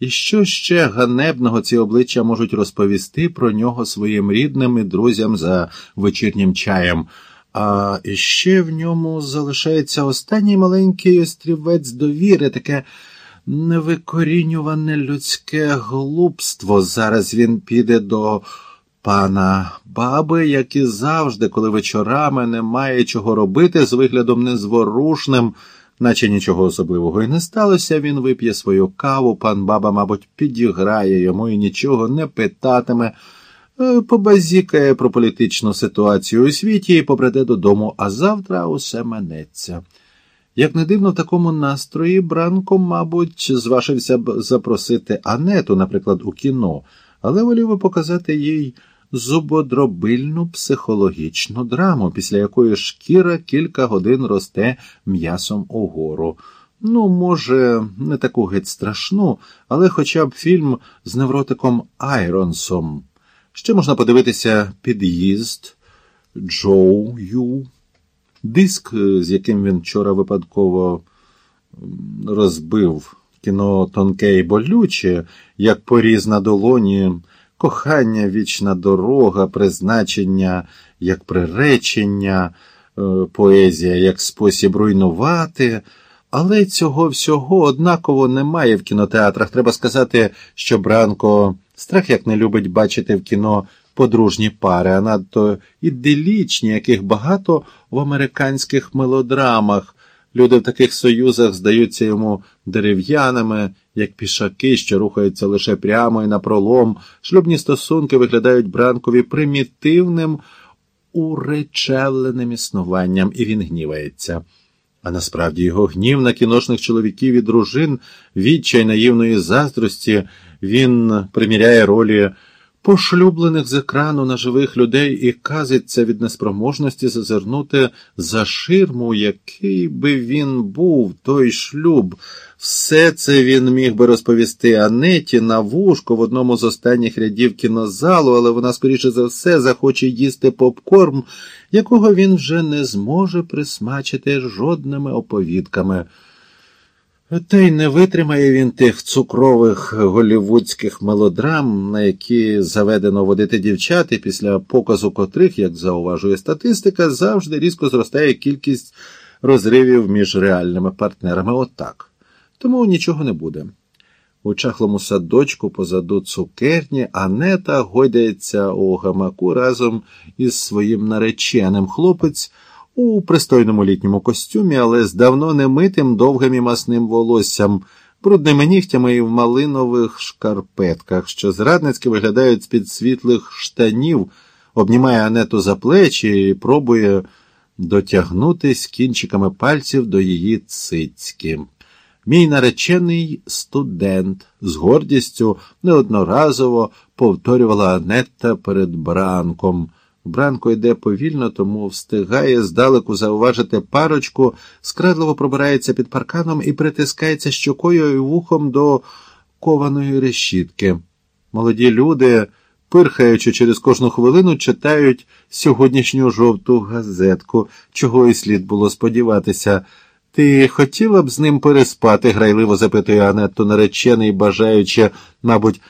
І що ще ганебного ці обличчя можуть розповісти про нього своїм рідним і друзям за вечірнім чаєм? А ще в ньому залишається останній маленький острівець довіри, таке невикорінюване людське глупство. Зараз він піде до пана баби, як і завжди, коли вечорами немає чого робити з виглядом незворушним, наче нічого особливого і не сталося, він вип'є свою каву, пан баба, мабуть, підіграє йому і нічого не питатиме. Е, побазікає про політичну ситуацію у світі і побреде додому, а завтра усе минеться. Як не дивно, в такому настрої Бранко, мабуть, зважився б запросити Анету, наприклад, у кіно, але волів би показати їй зубодробильну психологічну драму, після якої шкіра кілька годин росте м'ясом угору. Ну, може, не таку геть страшну, але хоча б фільм з невротиком Айронсом. Ще можна подивитися під'їзд Джоу Ю, диск, з яким він вчора випадково розбив кіно тонке і болюче, як поріз на долоні, кохання, вічна дорога, призначення як приречення, е, поезія як спосіб руйнувати. Але цього всього однаково немає в кінотеатрах. Треба сказати, що Бранко страх як не любить бачити в кіно подружні пари, а надто іделічні, яких багато в американських мелодрамах. Люди в таких союзах здаються йому дерев'яними, як пішаки, що рухаються лише прямо і напролом. Шлюбні стосунки виглядають Бранкові примітивним, уречевленим існуванням, і він гнівається. А насправді його гнів на кіношних чоловіків і дружин, відчай наївної заздрості, він приміряє ролі пошлюблених з екрану на живих людей і казиться від неспроможності зазирнути за ширму, який би він був, той шлюб. Все це він міг би розповісти Анеті на вушку в одному з останніх рядів кінозалу, але вона, скоріше за все, захоче їсти попкорн, якого він вже не зможе присмачити жодними оповідками. Та й не витримає він тих цукрових голівудських мелодрам, на які заведено водити дівчат, і після показу котрих, як зауважує статистика, завжди різко зростає кількість розривів між реальними партнерами. Отак. Тому нічого не буде. У чахлому садочку позаду цукерні Анета гойдається у гамаку разом із своїм нареченим хлопець у пристойному літньому костюмі, але з давно немитим довгим і масним волоссям, брудними нігтями і в малинових шкарпетках, що зрадницьки виглядають з-під світлих штанів, обнімає Анету за плечі і пробує дотягнутись кінчиками пальців до її цицьки. Мій наречений студент з гордістю неодноразово повторювала Анетта перед бранком. Бранко йде повільно, тому встигає здалеку зауважити парочку, скрадливо пробирається під парканом і притискається щокою і вухом до кованої решітки. Молоді люди, пирхаючи через кожну хвилину, читають сьогоднішню жовту газетку, чого і слід було сподіватися. Ти хотіла б з ним переспати? грайливо запитує Анетту наречений, бажаючи, мабуть,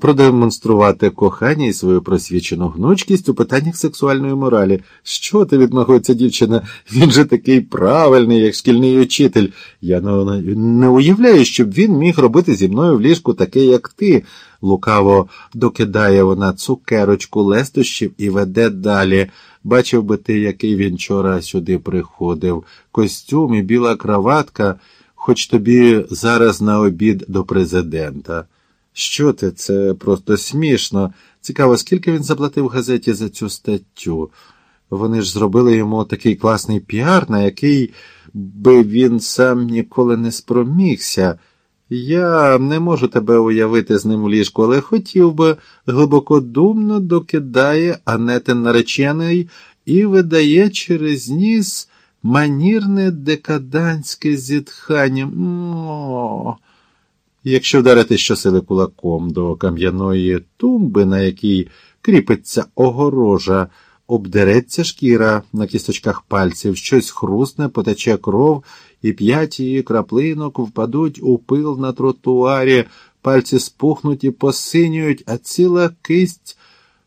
продемонструвати кохання і свою просвічену гнучкість у питаннях сексуальної моралі. Що ти відмагується, дівчина? Він же такий правильний, як шкільний учитель. Я не уявляю, щоб він міг робити зі мною в ліжку таке, як ти. Лукаво докидає вона цукерочку лестощів і веде далі. Бачив би ти, який він вчора сюди приходив. Костюм і біла краватка, хоч тобі зараз на обід до президента. Що ти? Це просто смішно. Цікаво, скільки він заплатив газеті за цю статтю. Вони ж зробили йому такий класний піар, на який би він сам ніколи не спромігся. Я не можу тебе уявити з ним у ліжку, але хотів би глибокодумно докидає Анетин наречений і видає через ніс манірне декадантське зітхання. Якщо вдарити щосили кулаком до кам'яної тумби, на якій кріпиться огорожа, обдереться шкіра на кісточках пальців, щось хрусне, потече кров, і п'ять її краплинок впадуть у пил на тротуарі, пальці спухнуть і посинюють, а ціла кисть